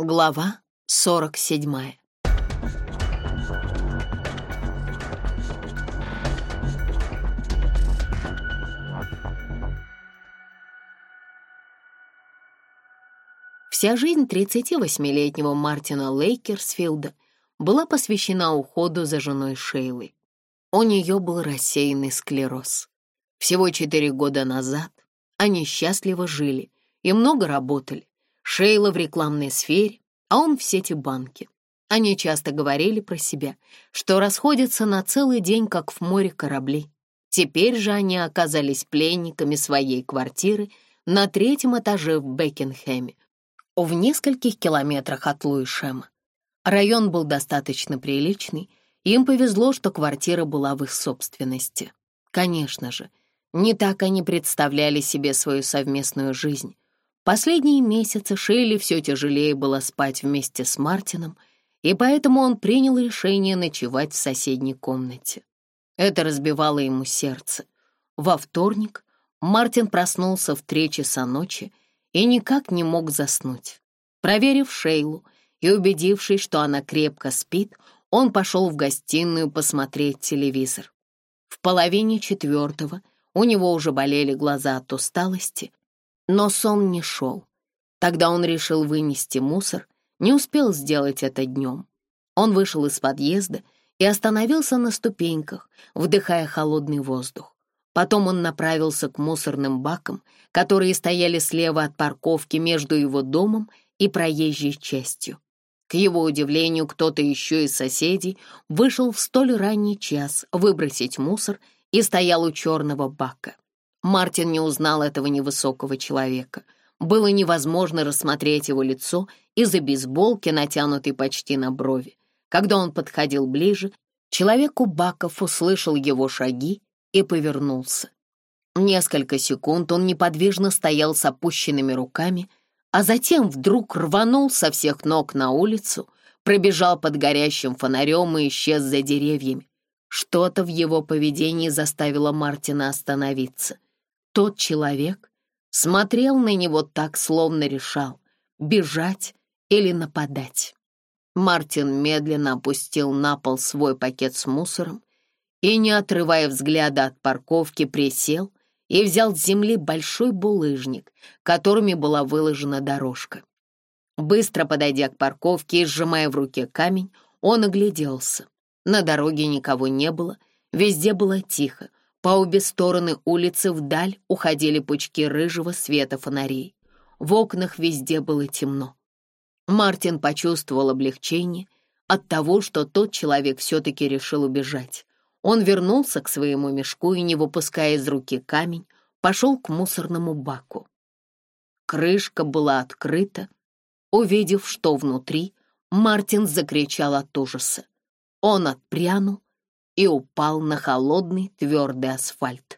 Глава 47 Вся жизнь 38-летнего Мартина Лейкерсфилда была посвящена уходу за женой Шейлы. У нее был рассеянный склероз. Всего четыре года назад они счастливо жили и много работали. Шейла в рекламной сфере, а он в сети банки. Они часто говорили про себя, что расходятся на целый день, как в море корабли. Теперь же они оказались пленниками своей квартиры на третьем этаже в Бекингхэме, в нескольких километрах от Луишема. Район был достаточно приличный, им повезло, что квартира была в их собственности. Конечно же, не так они представляли себе свою совместную жизнь — Последние месяцы Шейли все тяжелее было спать вместе с Мартином, и поэтому он принял решение ночевать в соседней комнате. Это разбивало ему сердце. Во вторник Мартин проснулся в три часа ночи и никак не мог заснуть. Проверив Шейлу и убедившись, что она крепко спит, он пошел в гостиную посмотреть телевизор. В половине четвертого у него уже болели глаза от усталости, но сон не шел. Тогда он решил вынести мусор, не успел сделать это днем. Он вышел из подъезда и остановился на ступеньках, вдыхая холодный воздух. Потом он направился к мусорным бакам, которые стояли слева от парковки между его домом и проезжей частью. К его удивлению, кто-то еще из соседей вышел в столь ранний час выбросить мусор и стоял у черного бака. Мартин не узнал этого невысокого человека. Было невозможно рассмотреть его лицо из-за бейсболки, натянутой почти на брови. Когда он подходил ближе, человек у баков услышал его шаги и повернулся. Несколько секунд он неподвижно стоял с опущенными руками, а затем вдруг рванул со всех ног на улицу, пробежал под горящим фонарем и исчез за деревьями. Что-то в его поведении заставило Мартина остановиться. Тот человек смотрел на него так, словно решал, бежать или нападать. Мартин медленно опустил на пол свой пакет с мусором и, не отрывая взгляда от парковки, присел и взял с земли большой булыжник, которыми была выложена дорожка. Быстро подойдя к парковке и сжимая в руке камень, он огляделся. На дороге никого не было, везде было тихо, по обе стороны улицы вдаль уходили пучки рыжего света фонарей. В окнах везде было темно. Мартин почувствовал облегчение от того, что тот человек все-таки решил убежать. Он вернулся к своему мешку и, не выпуская из руки камень, пошел к мусорному баку. Крышка была открыта. Увидев, что внутри, Мартин закричал от ужаса. Он отпрянул, и упал на холодный твердый асфальт.